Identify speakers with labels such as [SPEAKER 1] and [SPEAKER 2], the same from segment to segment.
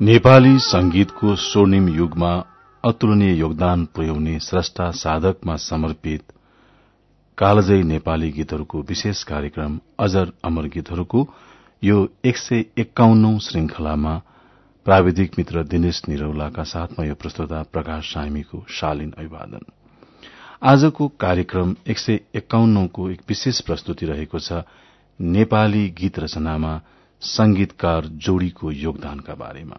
[SPEAKER 1] नेपाली संगीतको स्वर्णिम युगमा अतुलनीय योगदान पुर्याउने स्रष्टा साधकमा समर्पित कालजयी नेपाली गीतहरूको विशेष कार्यक्रम अजर अमर गीतहरूको यो एक सय एक्काउन्नौ श्रृंखलामा प्राविधिक मित्र दिनेश निरौलाका साथमा यो प्रस्तुता प्रकाश सामीको शालीन अभिवादन। आजको कार्यक्रम एक सय एक विशेष प्रस्तुति रहेको छ नेपाली गीत रचनामा संगीतकार जोड़ीको योगदानका बारेमा।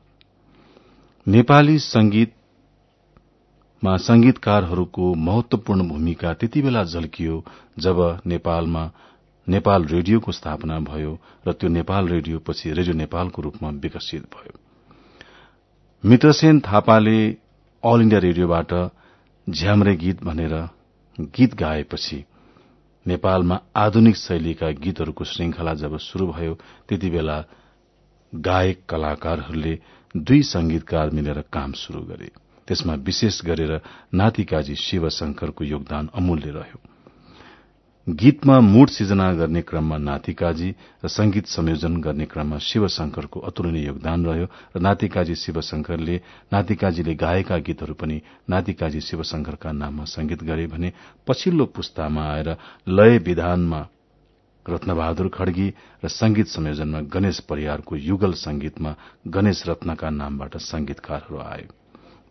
[SPEAKER 1] नेपाली संगीतमा संगीतकारहरूको महत्वपूर्ण भूमिका त्यति बेला झल्कियो जब नेपालमा नेपाल रेडियोको स्थापना भयो र त्यो नेपाल रेडियो पछि रेडियो नेपालको रूपमा विकसित भयो। मित्रसेन थापाले अल इण्डिया रेडियोबाट झ्याम्रे गीत भनेर गीत गाएपछि नेपालमा आधुनिक शैलीका गीतहरूको श्रृंखला जब शुरू भयो त्यति बेला गायक कलाकारहरूले दुई संगीतकार मिलेर काम शुरू गरे। त्यसमा विशेष गरेर नातिकाजी शिवशंकरको योगदान अमूल्य रह्यो। गीतमा मूड सिर्जना गर्ने क्रममा नातिकाजी र संगीत संयोजन गर्ने क्रममा शिवशंकरको अतुलनीय योगदान रह्यो र नातिकाजी शिवशंकरले नातिकाजीले गाएका गीतहरू पनि नातिकाजी शिवशंकरका नाममा संगीत गरे भने पछिल्लो पुस्तामा आएर लय विधानमा रत्नबहादुर खड्गी र संगीत संयोजनमा गणेश परियारको युगल संगीतमा गणेश रत्नका नामबाट संगीतकारहरू आए।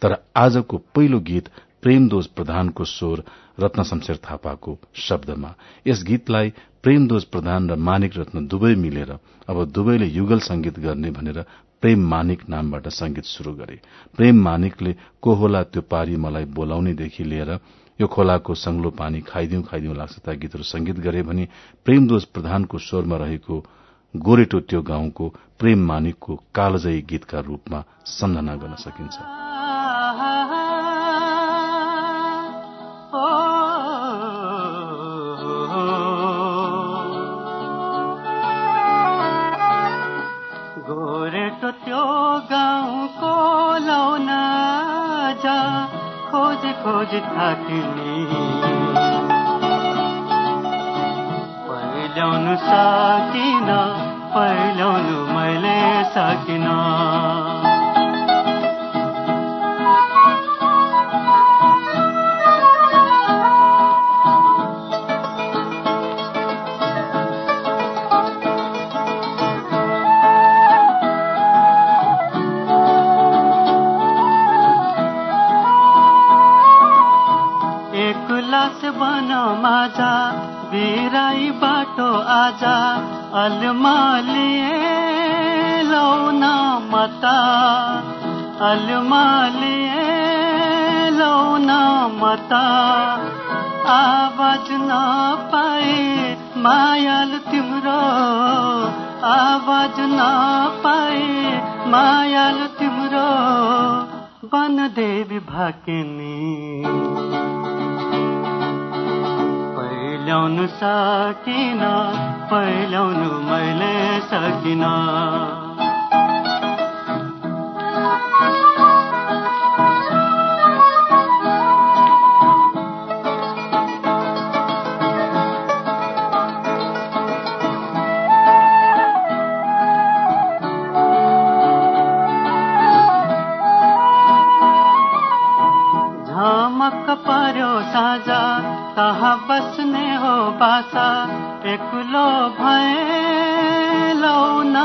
[SPEAKER 1] तर आजको पहिलो गीत प्रेमदोज प्रधानको स्वर रत्न शमशेर थापाको शब्दमा। यस गीतलाई प्रेमदोज प्रधान र मानिक रत्न दुवै मिलेर अब दुवैले युगल संगीत गर्ने भनेर प्रेम मानिक नामबाट संगीत शुरू गरे। प्रेम मानिकले को होला त्यो पारी मलाई बोलाउनेदेखि लिएर यो खोलाको संग्लो पानी खाइदिउ खाइदिउ लाग्छ ता गीतहरू संगीत गरे भने प्रेमदोज प्रधानको स्वरमा रहेको गोरेटो त्यो गाउँको प्रेम मानिकको कालजयी गीतका रूपमा सम्झना गर्न सकिन्छ।
[SPEAKER 2] खोज थाक्ने पहिल्याउनु सकिन पहिल्याउनु मैले सकिन। आजा अलमालिए लौना मता। अलमालिए लौना मता। आवाज नपाए मायाल तिम्रो। आवाज नपाए मायाल तिम्रो। बन देवी भाकिनी। पहिल्याउनु सकिन पहिल्याउनु मैले सकिन। बासा एक्लो भए लौन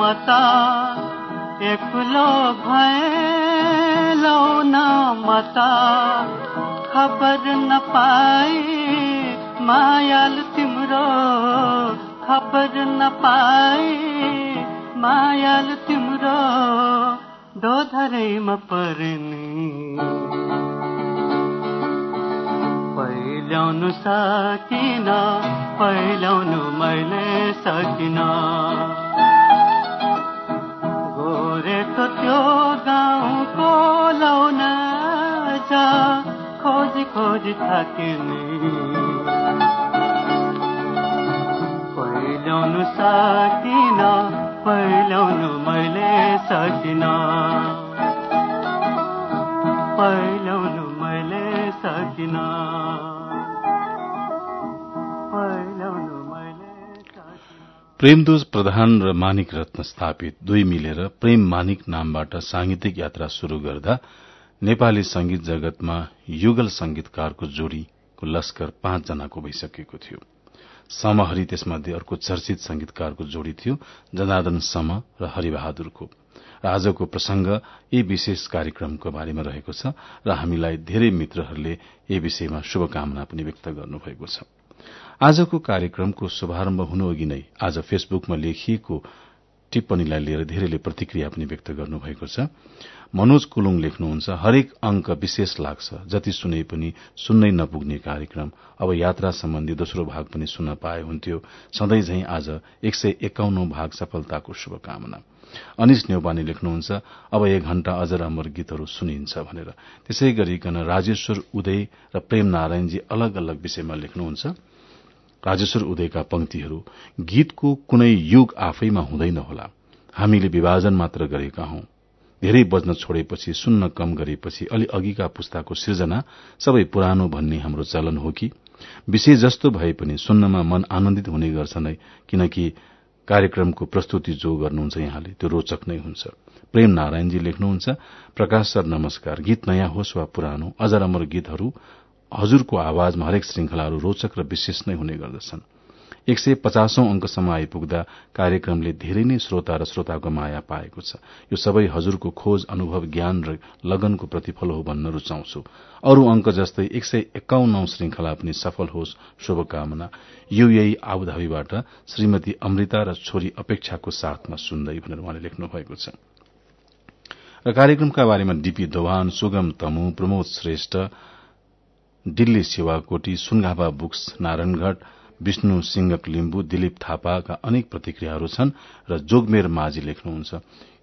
[SPEAKER 2] मता एक्लो भए लौन मता खबर नपाई मायाल तिम्रो। खबर नपाई मायाल तिम्रो। दोधरैमा पर्ने। पहिल्याउनु सकिन पहिल्याउनु मैले सकिन। गोरेट
[SPEAKER 3] त्यो गाउँको लाउन जा खोजी खोजी थाकिने। पहिल्याउनु सकिन पहिल्याउनु मैले सकिन। पहिल्याउनु मैले सकिन।
[SPEAKER 1] प्रेमदोज प्रधान र मानिक रत्न स्थापित दुई मिलेर प्रेम मानिक नामबाट सांगीतिक यात्रा शुरू गर्दा नेपाली संगीत जगतमा युगल संगीतकारको जोड़ीको लस्कर पाँचजनाको भइसकेको थियो। समहरी त्यसमध्ये अर्को चर्चित संगीतकारको जोड़ी थियो जनार्दन सम र हरिबहादुरको। र आजको प्रसंग यी विशेष कार्यक्रमको बारेमा रहेको छ र हामीलाई धेरै मित्रहरूले यी विषयमा शुभकामना पनि व्यक्त गर्नुभएको छ। आजको कार्यक्रमको शुभारम्भ हुनु अघि नै आज फेसबुकमा लेखिएको टिप्पणीलाई लिएर धेरैले प्रतिक्रिया पनि व्यक्त गर्नुभएको छ। मनोज कुलुङ लेख्नुहुन्छ हरेक अंक विशेष लाग्छ। जति सुने पनि सुन्नै नपुग्ने कार्यक्रम। अब यात्रा सम्बन्धी दोस्रो भाग पनि सुन्न पाए हुन्थ्यो। सधैँ झै आज एक सय एकाउन्न भाग सफलताको शुभकामना। अनिश नेौपाने लेख्नुहुन्छ अब एक घण्टा अजर अमर गीतहरू सुनिन्छ भनेर। त्यसै गरिकन राजेश्वर उदय र प्रेम नारायणजी अलग अलग विषयमा लेख्नुहुन्छ राजेश्वर उदयका पंक्तिहरू गीतको कुनै युग आफैमा हुँदैन होला। हामीले विभाजन मात्र गरेका हौं। धेरै बज्न छोडेपछि सुन्न कम गरेपछि अलि अघिका पुस्ताको सृजना सबै पुरानो भन्ने हाम्रो चलन हो कि? विषय जस्तो भए पनि सुन्नमा मन आनन्दित हुने गर्छ नै किनकि कार्यक्रमको प्रस्तुति जो गर्नुहुन्छ यहाँले त्यो रोचक नै हुन्छ। प्रेम नारायणजी लेख्नुहुन्छ प्रकाश सर नमस्कार गीत नयाँ होस् वा पुरानो अजर अमर गीतहरू हजुरको आवाजमा हरेक श्रृंखलाहरू रोचक र विशेष नै हुने गर्दछन्। एक सय पचासौं अंकसम्म आइपुग्दा कार्यक्रमले धेरै नै श्रोता र श्रोताको माया पाएको छ। यो सबै हजुरको खोज अनुभव ज्ञान र लगनको प्रतिफल हो भन्न रूचाउँछु। अरू अंक जस्तै एक सय एकाउन्नौ श्रृंखला पनि सफल होस् शुभकामना। युएई आबुधाबीबाट श्रीमती अमृता र छोरी अपेक्षाको साथमा सुन्दै भनेर उहाँले लेख्नु भएको छ। र कार्यक्रमका बारेमा D P Dobhan Sugam Tamu Pramod Shrestha Delhi Sewakoti Sungapa books Narayangarh Bishnu Singhak Limbu Dilip थापाका अनेक प्रतिक्रियाहरू छन् र जोगमेर माझी लेख्नुहुन्छ।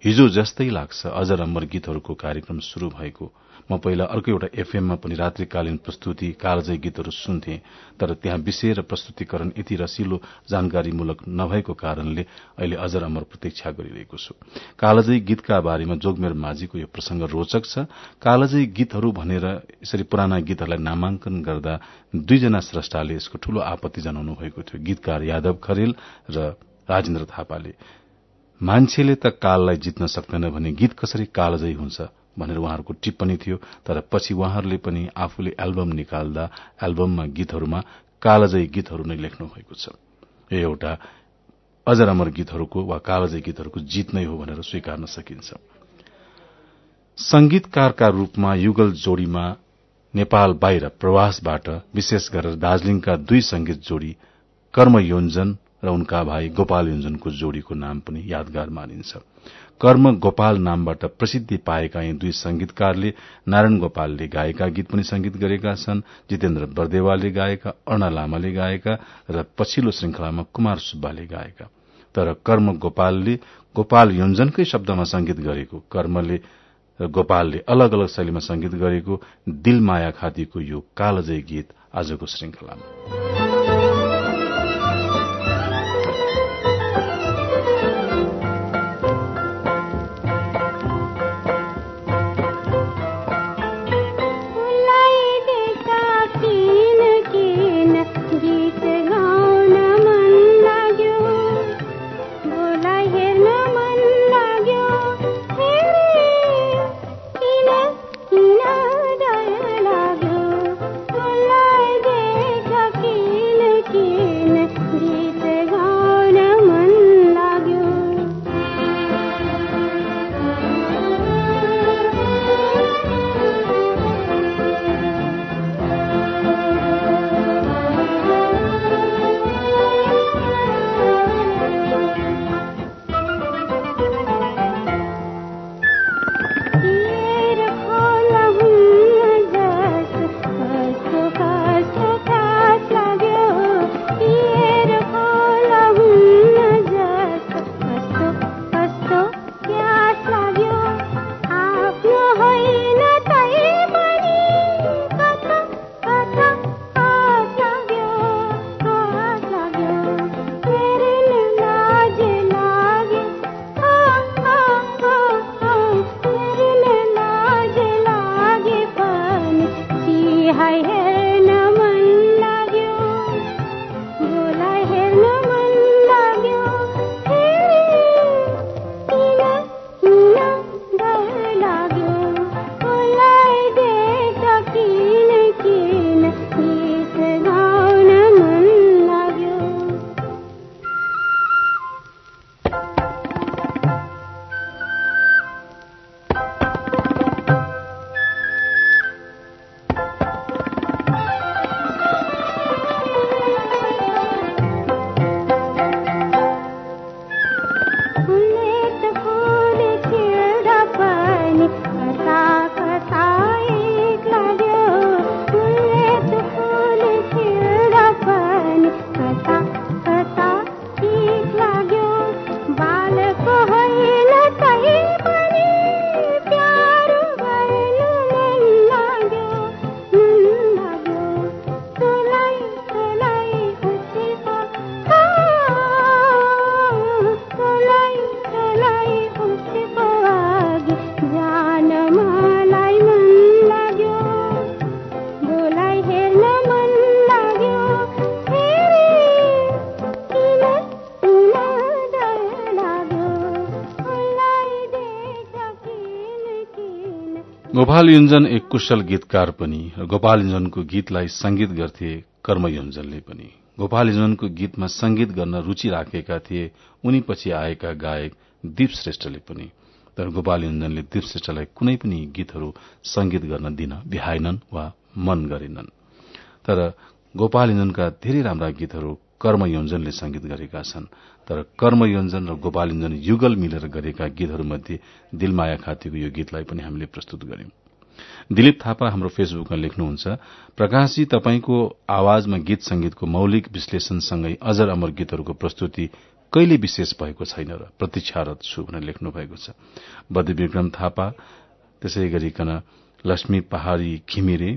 [SPEAKER 1] हिजो जस्तै लाग्छ अजर अमर गीतहरूको कार्यक्रम शुरू भएको म पहिला अर्को एउटा एफएममा पनि रात्रिकालीन प्रस्तुति कालजय गीतहरू सुन्थे तर त्यहाँ विषय र प्रस्तुतिकरण यति रसिलो जानकारीमूलक नभएको कारणले अहिले अजर अमर प्रतीक्षा गरिरहेको छु। कालजयी गीतका बारेमा जोगमेर माझीको यो प्रसंग रोचक छ। कालजयी गीतहरू भनेर यसरी पुराना गीतहरूलाई नामाङ्कन गर्दा दुईजना स्रष्टाले यसको ठूलो आपत्ति जनाउनु भएको थियो। गीतकार यादव खरेल र राजेन्द्र थापाले। मान्छेले त काललाई जित्न सक्दैन भने गीत कसरी कालजयी हुन्छ? भनेर उहाँहरूको टिप्पणी थियो तर पछि उहाँहरूले पनि आफूले एल्बम निकाल्दा एल्बममा गीतहरूमा कालजयी गीतहरू नै लेख्नु भएको छ। यो एउटा अजर अमर गीतहरूको वा कालजयी गीतहरूको जीत नै हो भनेर स्वीकार्न सकिन्छ। संगीतकारका रूपमा युगल जोड़ीमा नेपाल बाहिर प्रवासबाट विशेष गरेर दार्जीलिङका दुई संगीत जोड़ी कर्म योन्जन र उनका भाइ गोपाल योन्जनको जोड़ीको नाम पनि यादगार मानिन्छ। कर्म गोपाल नामबाट प्रसिद्धि पाएका यी दुई संगीतकारले नारायण गोपालले गाएका गीत पनि संगीत गरेका छन् जितेन्द्र बर्देवालले गाएका अर्ण लामाले गाएका र पछिल्लो श्रृंखलामा कुमार सुब्बाले गाएका। तर कर्म गोपालले गोपाल योन्जनकै शब्दमा संगीत गरेको कर्मले गोपालले अलग अलग शैलीमा संगीत गरेको दिलमाया खातीको यो कालजय गीत आजको श्रृंखलामा गोपाल युञ्जन एक कुशल गीतकार पनि र गोपाल युञ्जनको गीतलाई संगीत गर्थे कर्म युञ्जनले पनि। गोपाल युञ्जनको गीतमा संगीत गर्न रूचि राखेका थिए उनी पछि आएका गायक दीप श्रेष्ठले पनि। तर गोपाल युञ्जनले दीप श्रेष्ठलाई कुनै पनि गीतहरू संगीत गर्न दिन बिहाएनन् वा मन गरेनन्। तर गोपाल युञ्जनका धेरै राम्रा गीतहरू कर्म योजनले संगीत गरेका छन्। तर कर्म योजन र गोपाल योजन युगल मिलेर गरेका गीतहरूमध्ये दिलमाया खातीको यो गीतलाई पनि हामीले प्रस्तुत गर्यौं दिलीप थापा हाम्रो फेसबुकमा लेख्नुहुन्छ प्रकाशजी तपाईँको आवाजमा गीत संगीतको मौलिक विश्लेषणसँगै अजर अमर गीतहरूको प्रस्तुति कहिले विशेष भएको छैन र प्रतीक्षारत छु भनेर लेख्नु भएको छ। बद्ध विक्रम थापा त्यसै गरिकन लक्ष्मी पहाड़ी घिमिरे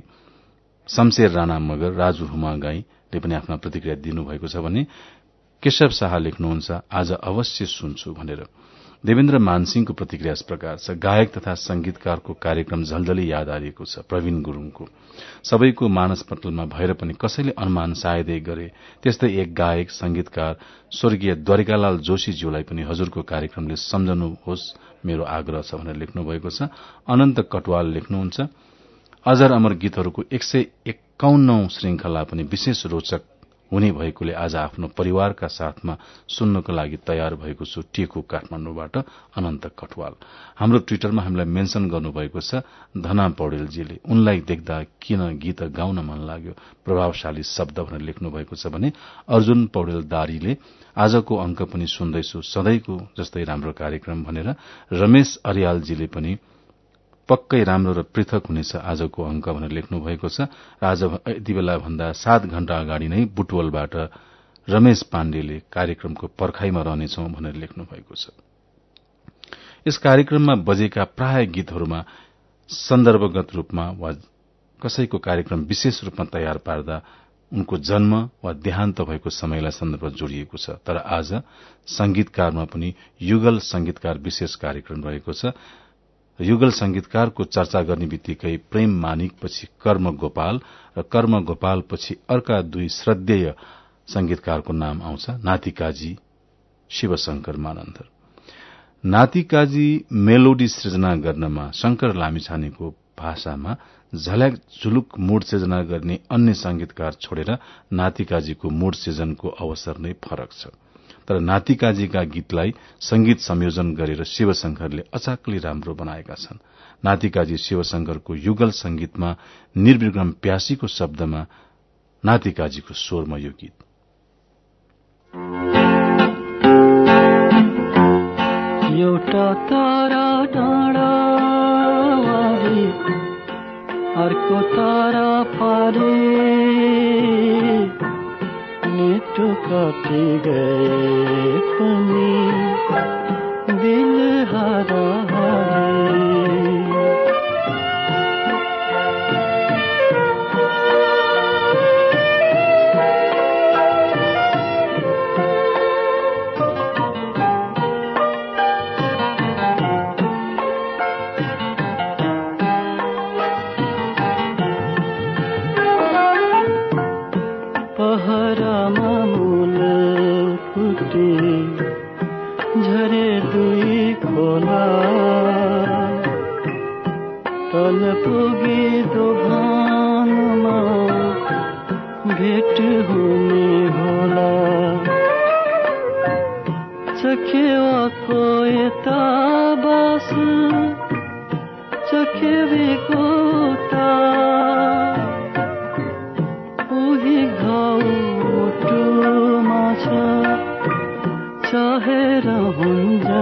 [SPEAKER 1] शमशेर राणा मगर राजु हुमा गाईले पनि आफ्ना प्रतिक्रिया दिनुभएको छ भने केशव शाह लेख्नुहुन्छ आज अवश्य सुन्छु भनेर। देवेन्द्र मानसिंहको प्रतिक्रिया प्रकार छ गायक तथा संगीतकारको कार्यक्रम झल्झलै याद आएको छ प्रवीण गुरूङको। सबैको मानस पटलमा भएर पनि कसैले अनुमान सायदै गरे। त्यस्तै एक गायक संगीतकार स्वर्गीय द्वारिकालाल जोशीज्यूलाई पनि हजुरको कार्यक्रमले सम्झनुहोस् मेरो आग्रह छ भनेर लेख्नु भएको छ। अनन्त कटवाल लेख्नुहुन्छ अजर अमर गीतहरूको एक सय एक्काउन्नौ श्रृंखला पनि विशेष रोचक हुने भएकोले आज आफ्नो परिवारका साथमा सुन्नको लागि तयार भएको छु टेको काठमाण्डुबाट अनन्त कटवाल। हाम्रो ट्विटरमा हामीलाई मेन्शन गर्नुभएको छ धना पौडेलजीले उनलाई देख्दा किन गीत गाउन मन लाग्यो? प्रभावशाली शब्द भनेर लेख्नु भएको छ भने अर्जुन पौडेल दारीले आजको अंक पनि सुन्दैछु सधैँको जस्तै राम्रो कार्यक्रम भनेर रमेश अरियालजीले पनि पक्कै राम्रो र पृथक हुनेछ आजको अंक भनेर लेख्नु भएको छ। र आज यति बेला भन्दा सात घण्टा अगाडि नै बुटवलबाट रमेश पाण्डेले कार्यक्रमको पर्खाईमा रहनेछौ भनेर लेख्नु भएको छ। यस कार्यक्रममा बजेका प्राय गीतहरूमा सन्दर्भगत रूपमा वा कसैको कार्यक्रम विशेष रूपमा तयार पार्दा उनको जन्म वा देहान्त भएको समयलाई सन्दर्भ जोडिएको छ। तर आज संगीतकारमा पनि युगल संगीतकार विशेष कार्यक्रम रहेको छ। युगल संगीतकारको चर्चा गर्ने बित्तिकै प्रेम मानिकपछि कर्म गोपाल र कर्म गोपालपछि अर्का दुई श्रद्धेय संगीतकारको नाम आउँछ नातिकाजी शिवशंकर मानन्धर नातिकाजी मेलोडी सृजना गर्नमा शंकर लामिछानेको भाषामा झल्याक झुलुक मूड सृजना गर्ने अन्य संगीतकार छोडेर नातिकाजीको मूड सृजनको अवसर नै फरक छ। तर नातिकाजीका गीतलाई संगीत संयोजन गरेर शिवशंकरले अचाकले राम्रो बनाएका छन्। नातिकाजी शिवशंकरको युगल संगीतमा निर्विक्रम प्यासीको शब्दमा नातिकाजीको स्वरमा यो गीत।
[SPEAKER 3] तारा अर्को तारा पारे मिठो कति गए पनि दिल हारा भेट हुने होला चखेवाको यता बास चखेबेको उता उही घाउ मुटुमा छ चाहेर हुन्छ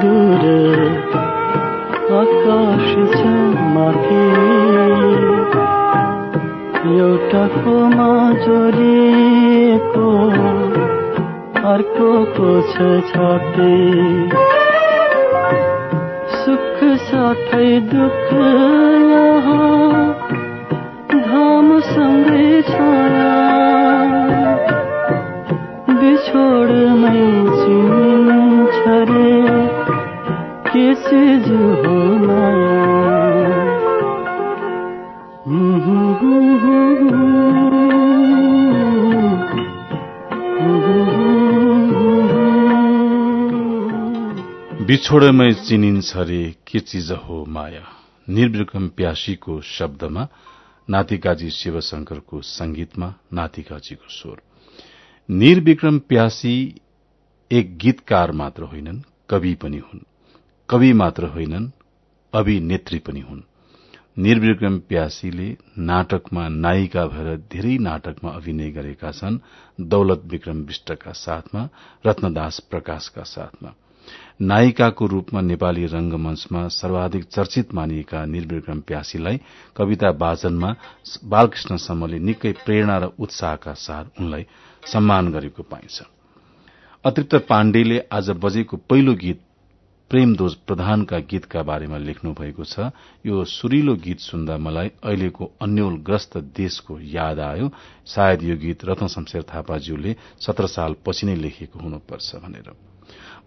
[SPEAKER 3] दूर आकाश छ माथि एउटाकोमा जोडिएको अर्कोको छ छाते सुख साथै दुःख यहाँ घामसँगै छाया बिछोडमै
[SPEAKER 1] बिछोडमै चिनिन्छ रे के चिज हो माया? निर्विक्रम प्यासीको शब्दमा नातिकाजी शिवशंकरको संगीतमा नातिकाजीको स्वर। निर्विक्रम प्यासी एक गीतकार मात्र होइनन् कवि पनि हुन्। कवि मात्र होइनन् अभिनेत्री पनि हुन्। निर्विक्रम प्यासीले नाटकमा नायिका भएर धेरै नाटकमा अभिनय गरेका छन् दौलत विक्रम विष्टका साथमा रत्नदास प्रकाशका साथमा। नायिकाको रूपमा नेपाली रंगमंचमा सर्वाधिक चर्चित मानिएका निर्विक्रम प्यासीलाई कविता वाचनमा बालकृष्ण सम्मले निकै प्रेरणा र उत्साहका साथ उनलाई सम्मान गरेको पाइन्छ। अतिरिक्त पाण्डेले आज बजेको पहिलो गीत प्रेमदोज प्रधानका गीतका बारेमा लेख्नु भएको छ। यो सुरिलो गीत सुन्दा मलाई अहिलेको अन्यलग्रस्त देशको याद आयो। सायद यो गीत रत्न शमशेर थापाज्यूले सत्र साल पछि नै लेखेको हुनुपर्छ भनेर।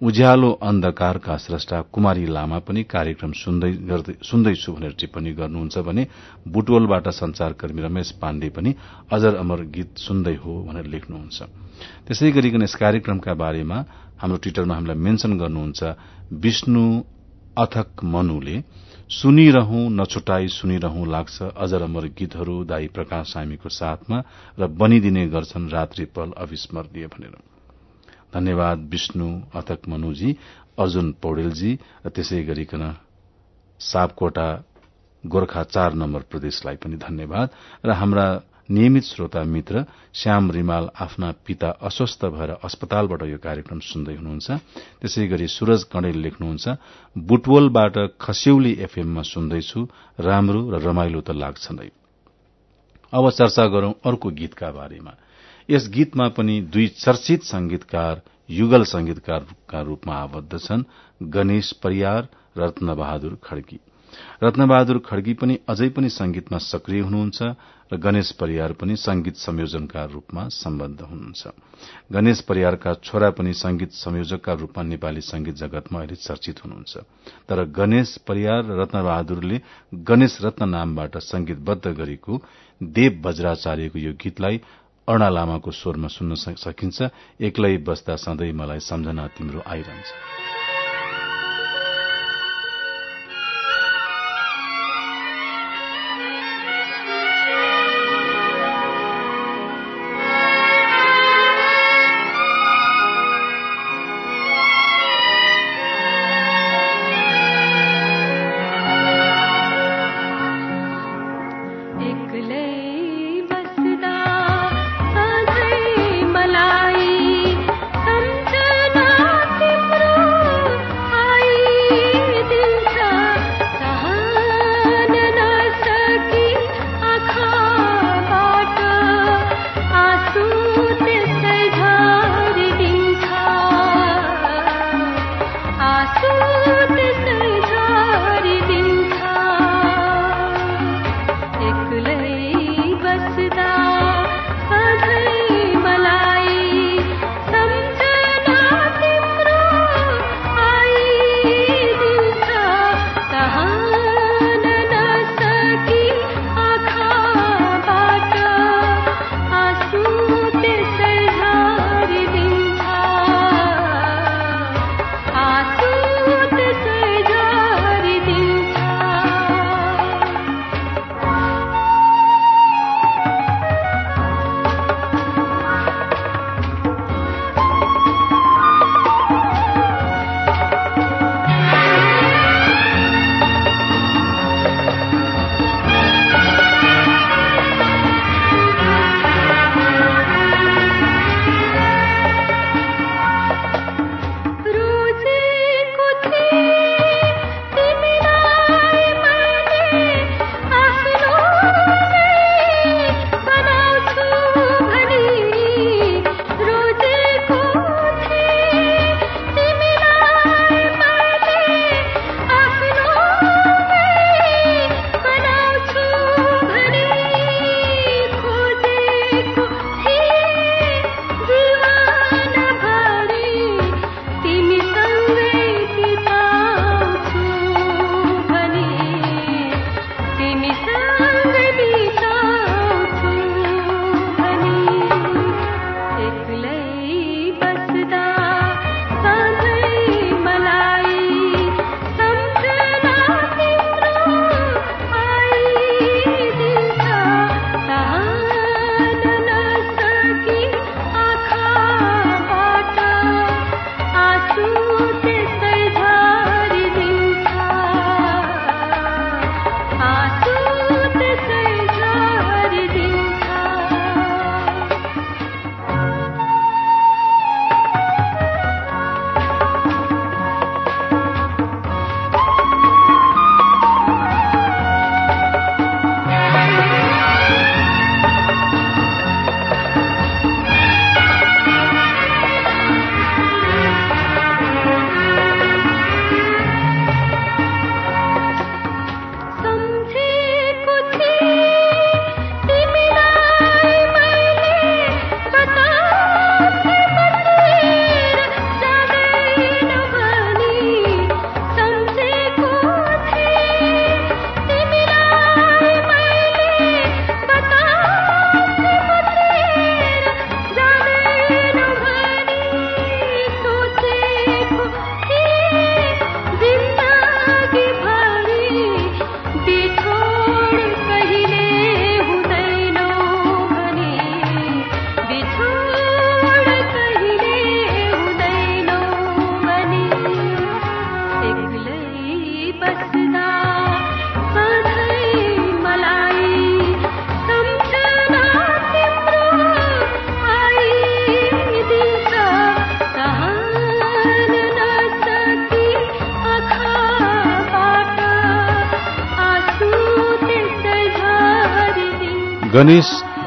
[SPEAKER 1] उज्यालो अन्धकारका स्रष्टा कुमारी लामा पनि कार्यक्रम सुन्दैछु भनेर टिप्पणी गर्नुहुन्छ भने बुटवलबाट संचारकर्मी रमेश पाण्डे पनि अजर अमर गीत सुन्दै हो भनेर लेख्नुहुन्छ। त्यसै गरिकन यस कार्यक्रमका बारेमा हाम्रो ट्विटरमा हामीलाई मेन्शन गर्नुहुन्छ विष्णु अथक मनुले सुनिरहँ नछुटाई सुनिरहँ लाग्छ अजर अमर गीतहरू दाई प्रकाश सामीको साथमा र बनिदिने गर्छन् रात्रि पल अविस्मरणीय भनेर। धन्यवाद विष्णु अथक मनुजी अर्जुन पौडेलजी र त्यसै गरिकन सापकोटा गोर्खा चार नम्बर प्रदेशलाई पनि धन्यवाद। र हाम्रा नियमित श्रोता मित्र श्याम रिमाल आफ्ना पिता अस्वस्थ भएर अस्पतालबाट यो कार्यक्रम सुन्दै हुनुहुन्छ। त्यसै गरी सूरज कणेल लेख्नुहुन्छ बुटवलबाट खस्यौली एफएममा सुन्दैछु राम्रो र रमाइलो त लाग्छ नै अब चर्चा गरौं अर्को गीतका बारेमा। यस गीतमा पनि दुई चर्चित संगीतकार युगल संगीतकारका रूपमा आबद्ध छन् गणेश परियार रत्न बहादुर खड्की। रत्नबहादुर खड्गी पनि अझै पनि संगीतमा सक्रिय हुनुहुन्छ र गणेश परियार पनि संगीत संयोजनका रूपमा सम्बद्ध हुनुहुन्छ। गणेश परियारका छोरा पनि संगीत संयोजकका रूपमा नेपाली संगीत जगतमा अहिले चर्चित हुनुहुन्छ। तर गणेश परियार र रत्नबहादुरले गणेश रत्न नामबाट संगीतबद्ध गरेको देव वज्राचार्यको यो गीतलाई अरूणा लामाको स्वरमा सुन्न सकिन्छ। एक्लै बस्दा सधैँ मलाई सम्झना तिम्रो आइरहन्छ।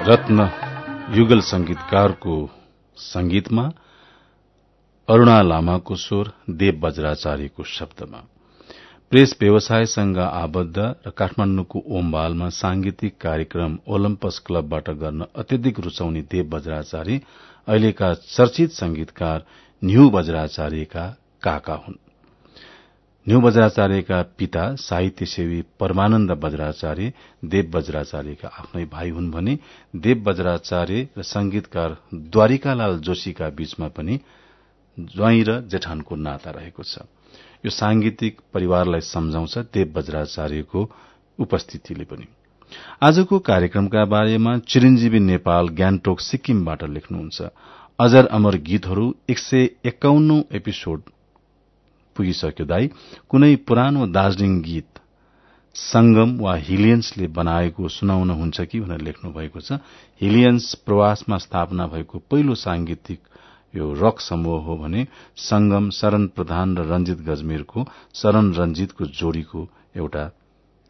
[SPEAKER 1] रत्न युगल संगीतकारको संगीतमा अरूणा लामाको स्वर देव वज्राचार्यको शब्दमा। प्रेस व्यवसायसँग आबद्ध र काठमाण्डुको ओमबालमा सांगीतिक कार्यक्रम ओलम्पस क्लबबाट गर्न अत्यधिक रुचाउने देव वज्राचार्य अहिलेका चर्चित संगीतकार न्यू वज्राचार्यका काका हुन्। न्यू वज्राचार्यका पिता साहित्य सेवी परमानन्द वज्राचार्य देव वज्राचार्यका आफ्नै भाइ हुन् भने देव वज्राचार्य र संगीतकार द्वारिकालाल जोशीका बीचमा पनि ज्वाई र जेठानको नाता रहेको छ। यो सांगीतिक परिवारलाई सम्झाउँछ देव वज्राचार्यको उपस्थितिले पनि। आजको कार्यक्रमका बारेमा चिरञ्जीवी नेपाल ग्यान्टोक सिक्किमबाट लेख्नुहुन्छ। अजर अमर गीतहरू एक सय एकाउन्नौ एपिसोड पुगिसक्यो दाई कुनै पुरानो दार्जीलिङ गीत संगम वा हिलियन्सले बनाएको सुनाउन हुन्छ कि भनेर लेख्नु भएको छ। हिलियन्स प्रवासमा स्थापना भएको पहिलो सांगीतिक यो रक समूह हो भने संगम शरण प्रधान र रंजित गजमेरको शरण रंजितको जोड़ीको एउटा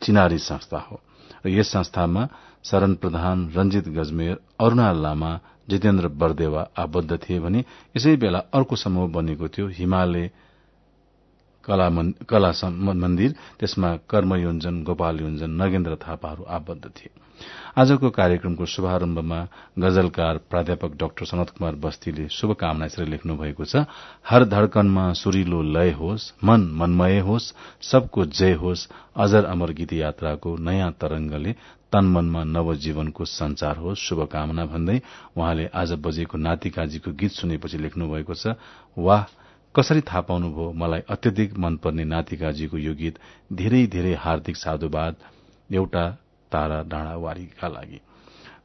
[SPEAKER 1] चिनारी संस्था हो। र यस संस्थामा शरण प्रधान रंजित गजमेर अरूणा लामा जितेन्द्र बरदेवा आबद्ध थिए भने यसै बेला अर्को समूह बनेको थियो हिमालय कला, कला मन्दिर त्यसमा कर्म योजन गोपाल योजन नगेन्द्र थापाहरू आबद्ध थिए। आजको कार्यक्रमको शुभारम्भमा गजलकार प्राध्यापक डाक्टर सनत कुमार बस्तीले शुभकामना यसरी लेख्नु भएको छ। हर धड़कनमा सुरिलो लय होस् मन मनमय होस् सबको जय होस् अजर अमर गीत यात्राको नयाँ तरंगले तन मनमा नवजीवनको संचार होस्। शुभकामना भन्दै उहाँले आज बजेको नातिकाजीको गीत सुनेपछि लेख्नु भएको छ। वाह! कसरी थाहा पाउनुभयो? मलाई अत्यधिक मनपर्ने नातिकाजीको यो गीत धेरै धेरै हार्दिक साधुवाद एउटा तारा डाँडावारीका लागि।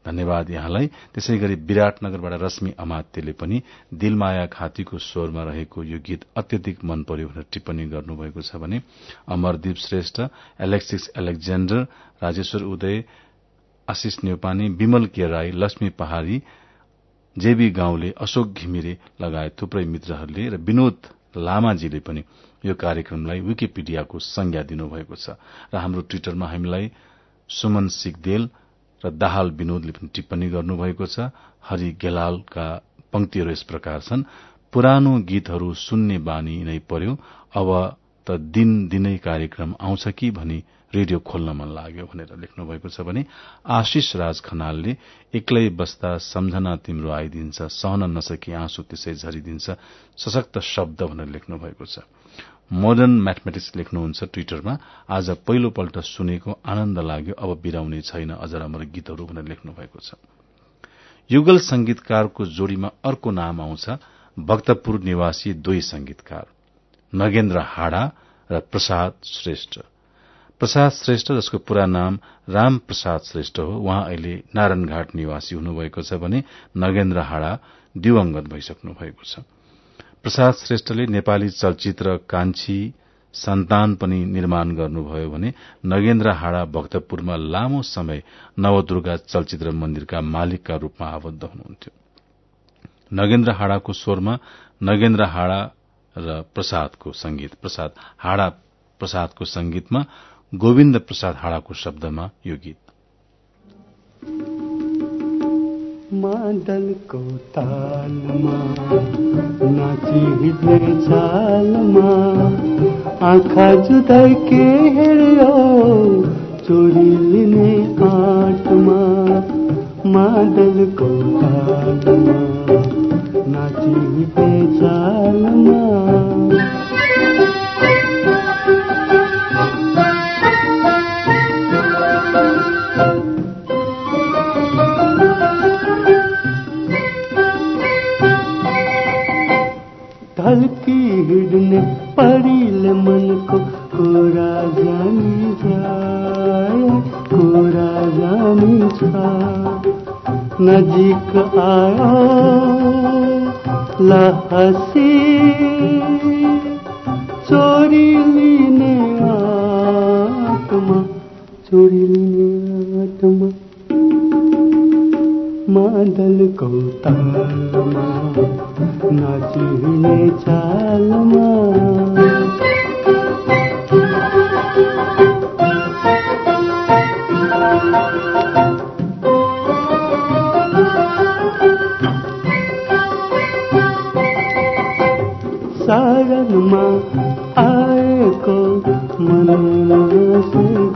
[SPEAKER 1] धन्यवाद यहाँलाई। त्यसै गरी विराटनगरबाट रश्मि अमात्यले पनि दिलमाया खातीको स्वरमा रहेको यो गीत अत्यधिक मन पर्यो भनेर टिप्पणी गर्नुभएको छ भने Amardeep Shrestha Alexis Alexander Rajeshwar Uday Ashish Neupani Bimal K Rai Laxmi पहाड़ी जेबी गाउँले अशोक घिमिरे लगायत थुप्रै मित्रहरूले र विनोद लामाजीले पनि यो कार्यक्रमलाई विकिपीडियाको संज्ञा दिनुभएको छ र हाम्रो ट्विटरमा हामीलाई सुमन सिगदेल र दाहाल विनोदले पनि टिप्पणी गर्नुभएको छ। हरि गेलालका पंक्तिहरू यस प्रकार छन्। पुरानो गीतहरू सुन्ने बानी नै पर्यो। अब त दिन दिनै कार्यक्रम आउँछ कि भनी रेडियो खोल्न मन लाग्यो भनेर लेख्नु भएको छ भने आशिष राज खनालले एक्लै बस्दा सम्झना तिम्रो आइदिन्छ सहन नसकी आँसु त्यसै झरिदिन्छ सशक्त शब्द भनेर लेख्नु भएको छ। मोडर्न म्याथमेटिक्स लेख्नुहुन्छ ट्विटरमा आज पहिलोपल्ट सुनेको आनन्द लाग्यो अब बिराउने छैन अझ राम्रो गीतहरू भनेर लेख्नु भएको छ। युगल संगीतकारको जोड़ीमा अर्को नाम आउँछ भक्तपुर निवासी दुई संगीतकार नगेन्द्र हाडा र प्रसाद श्रेष्ठ। प्रसाद श्रेष्ठ जसको पूरा नाम राम प्रसाद श्रेष्ठ हो। उहाँ अहिले नारायणघाट निवासी हुनुभएको छ भने नगेन्द्र हाडा दिवंगत भइसक्नु भएको छ। प्रसाद श्रेष्ठले नेपाली चलचित्र कान्छी सन्तान पनि निर्माण गर्नुभयो भने नगेन्द्र हाडा भक्तपुरमा लामो समय नवदुर्गा चलचित्र मन्दिरका मालिकका रूपमा आबद्ध हुनुहुन्थ्यो। नगेन्द्र हाडाको स्वरमा नगेन्द्र हाडा र प्रसादको संगीत प्रसाद हाडा प्रसादको संगीतमा गोविन्द प्रसाद हाडाको शब्दमा यो गीत।
[SPEAKER 2] मादलको तालमा नाची हिँड्ने चालमा आँखा जुदाई के हेऱ्यो चोरी लिने आँटमा। मादलको तालमा नाची हिँड्ने चालमा ढल्की हिँड्ने परिले मनको कुरा जानिन्छ कुरा जानिन्छ नजिक आयो लहसी चोरी लिने आत्मा चोरी लिने आत्मा। मादलको तालमा नाचिने चालमा।
[SPEAKER 3] सागरमा आएको मनोरञ्जन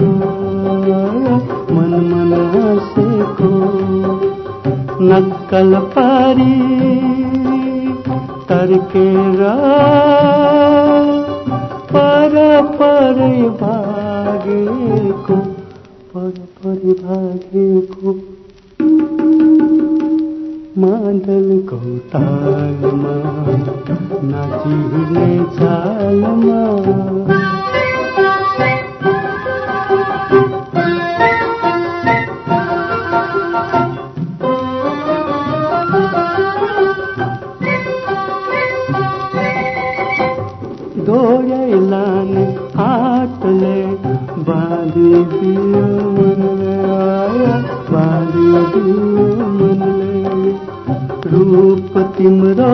[SPEAKER 3] नक्कल पारी तर्केर पर परै भागेको पर परै भागेको मादलको तालमा नाचिने चालमा हातले मनले मनले रूप तिम्रो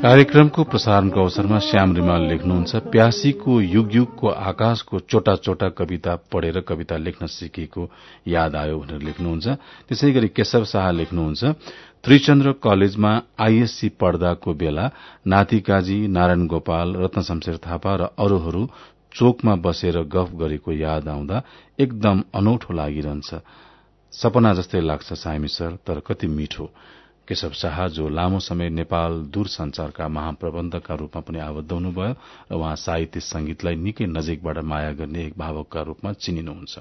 [SPEAKER 1] कार्यक्रमको प्रसारणको अवसरमा श्याम रिमाल लेख्नुहुन्छ प्यासीको युग युगको आकाशको चोटा चोटा कविता पढेर कविता लेख्न सिकेको याद आयो भनेर लेख्नुहुन्छ। त्यसै गरी केशव शाह लेख्नुहुन्छ त्रिचन्द्र कलेजमा आईएससी पढ्दाको बेला नातिकाजी नारायण गोपाल रत्न शमशेर थापा र अरूहरू चोकमा बसेर गफ गरेको याद आउँदा एकदम अनौठो लागिरहन्छ। सपना जस्तै लाग्छ सामी सर तर कति मिठो। केशव शाह जो लामो समय नेपाल दूरसंचारका महाप्रबन्धकका रूपमा पनि आबद्ध हुनुभयो र उहाँ साहित्य संगीतलाई निकै नजिकबाट माया गर्ने एक भावकका रूपमा चिनिनुहुन्छ।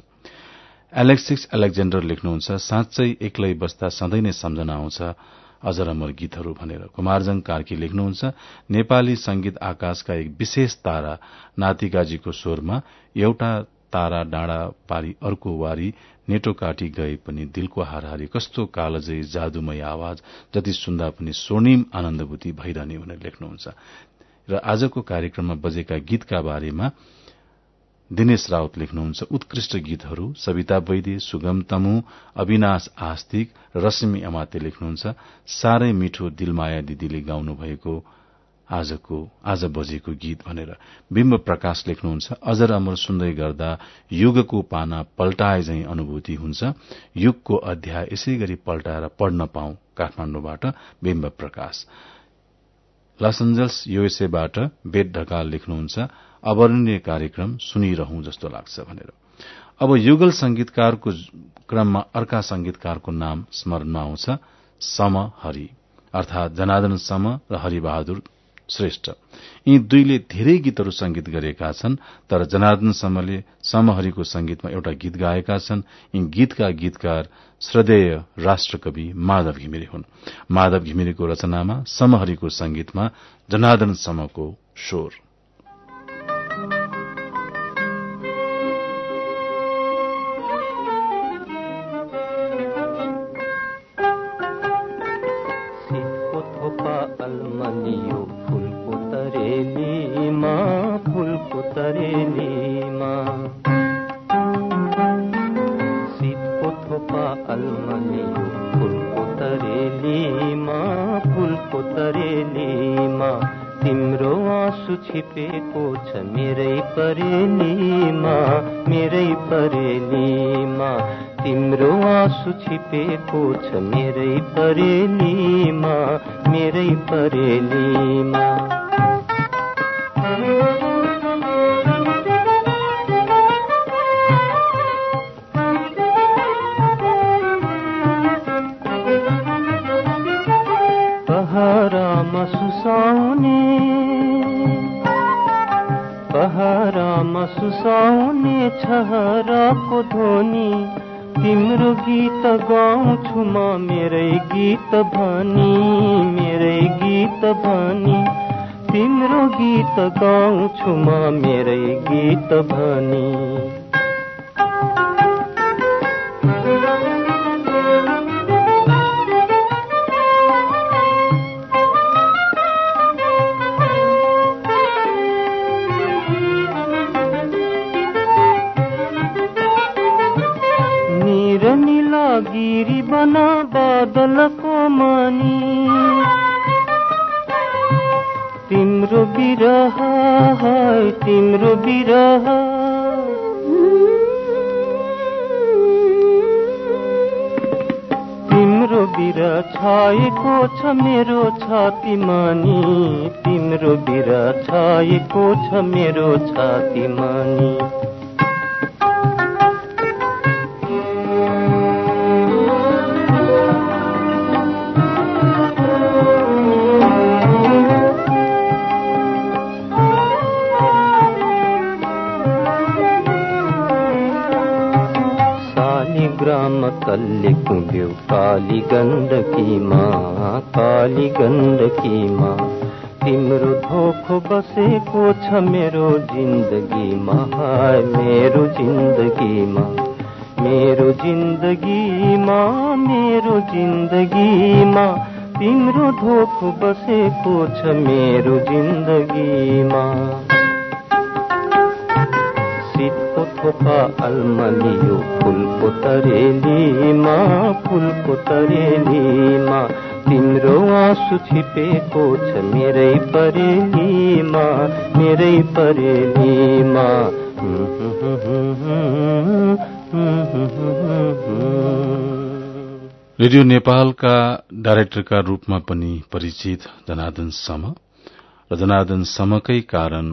[SPEAKER 1] एलेक्सिस एलेक्जेण्डर लेख्नुहुन्छ साँच्चै एक्लै बस्दा सधैँ नै सम्झना आउँछ। अजर अमर गीतहरू भनेर कुमारजङ कार्की लेख्नुहुन्छ नेपाली संगीत आकाशका एक विशेष तारा नातिकाजीको स्वरमा एउटा तारा डाँडा पारी अर्को वारी नेटो काटी गए पनि दिलको हारहारी कस्तो कालजै जादुमय आवाज जति सुन्दा पनि स्वर्णिम आनन्दभूति भइरहने भनेर लेख्नुहुन्छ। र आजको कार्यक्रममा बजेका गीतका बारेमा दिनेश राउत लेख्नुहुन्छ। उत्कृष्ट गीतहरू सविता वैद्य सुगम तमु अविनाश आस्तिक रश्मि अमाते लेख्नुहुन्छ। साह्रै मिठो दिलमाया दिदीले गाउनु भएको आजको आज बजेको गीत भनेर। बिम्ब प्रकाश लेख्नुहुन्छ। अजर अमर सुन्दै गर्दा युगको पाना पल्टाए झै अनुभूति हुन्छ। युगको अध्याय यसै गरी पल्टाएर पढ्न पाऊ काठमाण्डुबाट बिम्ब प्रकाश। लस एन्जल्स युएसएबाट बेद ढकाल लेख्नुहुन्छ। अवर्णनीय कार्यक्रम सुनिरहँ जस्तो लाग्छ भनेर। अब युगल संगीतकारको क्रममा अर्का संगीतकारको नाम स्मरणमा आउँछ सम हरि अर्थात जनार्दन सम र हरिबहादुर श्रेष्ठ। यी दुईले धेरै गीतहरू संगीत गरेका छन् तर जनार्दन समले समहरिको संगीतमा एउटा गीत गाएका छन्। यी गीतका गीतकार श्रद्धेय राष्ट्रकवि माधव घिमिरे हुन्। माधव घिमिरेको रचनामा समहरिको संगीतमा जनार्दन समको स्वर।
[SPEAKER 2] अल्मलियो फुलको तरेलीमा फुलको तरेलीमा तिम्रो आँसु छिपेको छ मेरै परेलीमा मेरै परेलीमा तिम्रो आँसु छिपेको छ मेरै परेलीमा मेरै परेलीमा छहराको ध्वनि तिम्रो गीत गाउँछु म मेरै गीत भनी मेरै गीत भनी। तिम्रो गीत गाउँछु म मेरै गीत भनी। तिम्रो बिरह तिम्रो बिरह तिम्रो बिर छाएको छ मेरो छातीमानी तिम्रो बिर छाएको छ मेरो छातीमानी तल्ले कुम्ब्यो काली गण्डकीमा काली गण्डकीमा तिम्रो धोको बसेको छ मेरो जिन्दगीमा मेरो जिन्दगीमा मेरो जिन्दगीमा मेरो जिन्दगीमा तिम्रो धोको बसेको छ मेरो जिन्दगीमा थोपा अल्मलियो फुलको तरेलीमा फुलको तरेलीमा तिम्रो आँसु छिपेको छ मेरै परेलीमा मेरै परेलीमा
[SPEAKER 1] रेडियो नेपालका डाइरेक्टरका रूपमा पनि परिचित जनार्दन सम र जनार्दन समकै कारण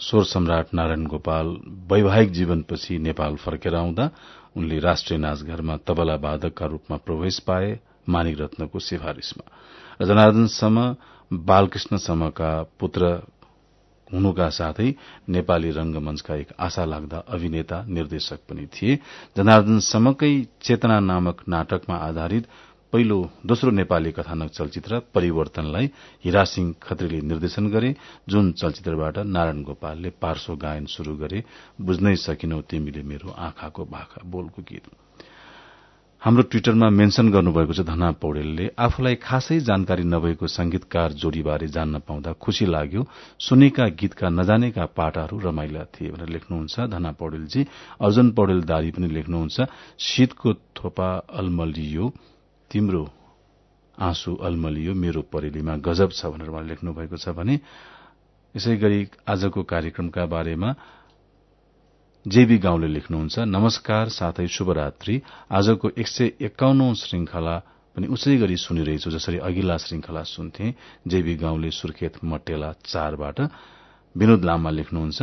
[SPEAKER 1] स्वर सम्राट नारायण गोपाल वैवाहिक जीवनपछि नेपाल फर्केर आउँदा उनले राष्ट्रिय नाचघरमा तबला वादकका रूपमा प्रवेश पाए मानिक रत्नको सिफारिशमा जनार्दन सम बालकृष्ण समका पुत्र हुनुका साथै नेपाली रंगमंचका एक आशा लाग्दा अभिनेता निर्देशक पनि थिए। जनार्दन समकै चेतना नामक नाटकमा आधारित पहिलो दोस्रो नेपाली कथानक चलचित्र परिवर्तनलाई हिरासिंह खत्रीले निर्देशन गरे जुन चलचित्रबाट नारायण गोपालले पार्श्व गायन शुरू गरे बुझ्नै सकिनौ तिमीले मेरो आँखाको भाखा बोलको गीत। हाम्रो ट्विटरमा मेन्शन गर्नुभएको छ धना पौडेलले आफूलाई खासै जानकारी नभएको संगीतकार जोड़ीबारे जान्न पाउँदा खुशी लाग्यो सुनेका गीतका नजानेका पाटाहरू रमाइला थिए भनेर लेख्नुहुन्छ धना पौडेलजी। अर्जुन पौडेल दारी पनि लेख्नुहुन्छ शीतको थोपा अल्मलियो तिम्रो आँसु अल्मलियो मेरो परेलीमा गजब छ भनेर उहाँले लेख्नु भएको छ भने यसै गरी आजको कार्यक्रमका बारेमा जेबी गाउँले लेख्नुहुन्छ नमस्कार साथै शुभरात्री। आजको एक सय एकाउन्नौ श्रृंखला पनि उसै गरी सुनिरहेछु जसरी अघिल्ला श्रृंखला सुन्थे। जेबी गाउँले सुर्खेत मटेला चारबाट विनोद लामा लेख्नुहुन्छ।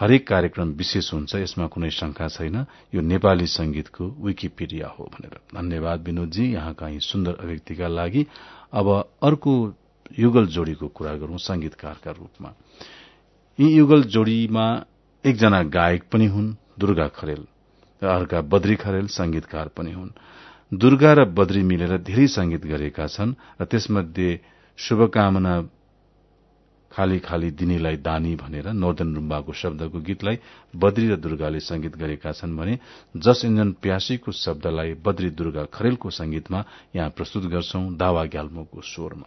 [SPEAKER 1] हरेक कार्यक्रम विशेष हुन्छ यसमा कुनै शंका छैन। यो नेपाली संगीतको विकिपीडिया हो भनेर। धन्यवाद विनोदजी यहाँका यी सुन्दर अभिव्यक्तिका लागि। अब अर्को युगल जोड़ीको कुरा गरौं संगीतकारका रूपमा। यी युगल जोड़ीमा एकजना गायक पनि हुन् दुर्गा खरेल र अर्का बद्री खरेल संगीतकार पनि हुन्। दुर्गा र बद्री मिलेर धेरै संगीत गरेका छन् र त्यसमध्ये शुभकामना खाली खाली दिनेलाई दानी भनेर नोर्दन रुम्बाको शब्दको गीतलाई बद्री र दुर्गाले संगीत गरेका छन् भने जस इन्जन प्यासीको शब्दलाई बद्री दुर्गा खरेलको संगीतमा यहाँ प्रस्तुत गर्छौं दावा ग्याल्मोको स्वरमा।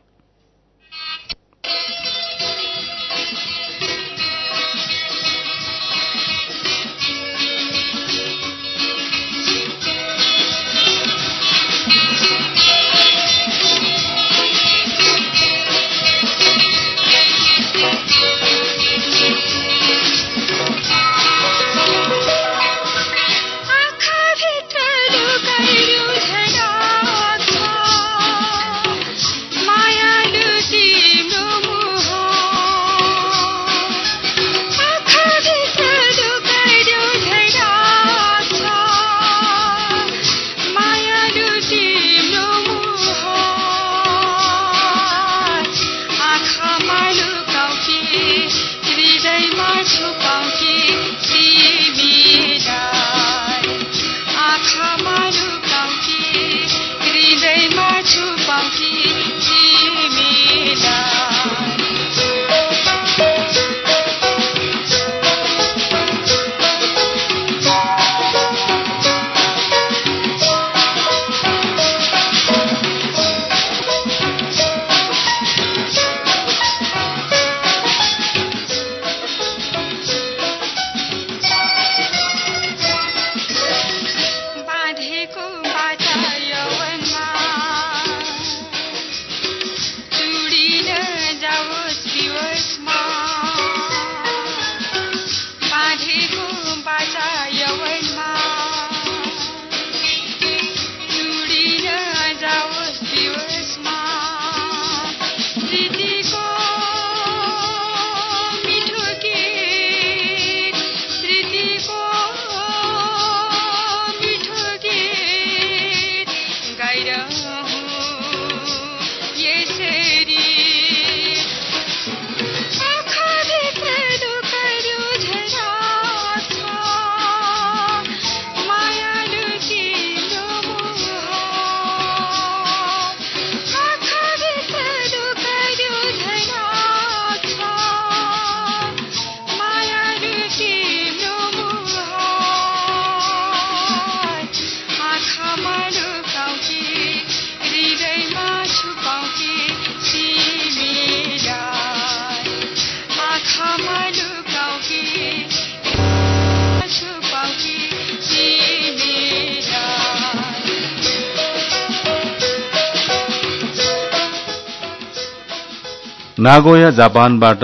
[SPEAKER 1] नागोया जापानबाट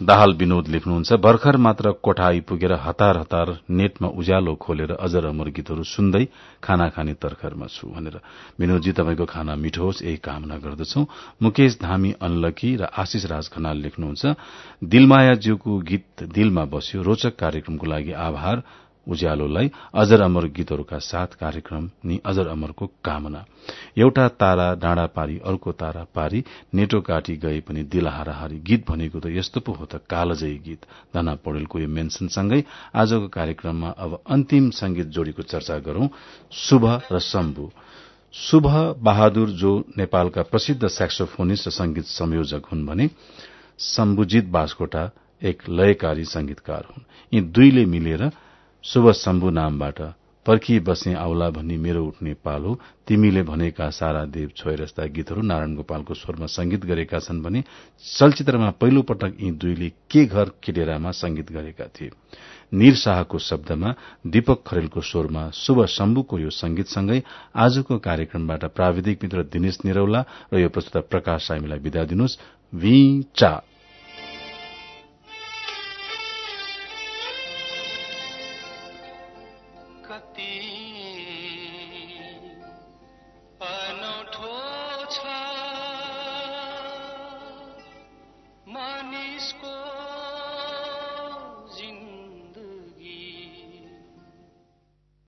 [SPEAKER 1] दाहाल विनोद लेख्नुहुन्छ भर्खर मात्र कोठा आइपुगेर हतार हतार नेटमा उज्यालो खोलेर अजर अमर गीतहरू सुन्दै खाना खाने तर्खरमा छु भनेर। विनोदजी तपाईँको खाना मिठो होस् यही कामना गर्दछौ। मुकेश धामी अनलकी र आशिष राज खनाल लेख्नुहुन्छ दिलमायाज्यूको गीत दिलमा बस्यो रोचक कार्यक्रमको लागि आभार। उज्यालोलाई अजर अमर गीतहरूका साथ कार्यक्रम नि अजर अमरको कामना। एउटा तारा डाँडा पारी अर्को तारा पारी नेटो काटी गए पनि दिल हाराहारी गीत भनेको त यस्तो पो हो त कालजयी गीत। धना पौडेलको यो मेन्सनसँगै आजको कार्यक्रममा अब अन्तिम संगीत जोड़ीको चर्चा गरौं। शुभ र शम्भु। शुभ बहादुर जो नेपालका प्रसिद्ध सेक्सोफोनिस्ट र संगीत संयोजक हुन् भने शम्भुजित बासकोटा एक लयकारी संगीतकार हुन्। यी दुईले मिलेर शुभ शम्भु नामबाट पर्खी बसे आउला भनी मेरो उठ्ने पालो तिमीले भनेका सारा देव छोएर जस्ता गीतहरू नारायण गोपालको स्वरमा संगीत गरेका छन् भने चलचित्रमा पहिलो पटक यी दुईले के घर केडेरामा संगीत गरेका थिए। निर शाहको शब्दमा दीपक खरेलको स्वरमा शुभ शम्भुको यो संगीतसँगै आजको कार्यक्रमबाट प्राविधिक मित्र दिनेश निरौला र यो प्रस्तुत प्रकाश सामीलाई विदा दिनुहोस्।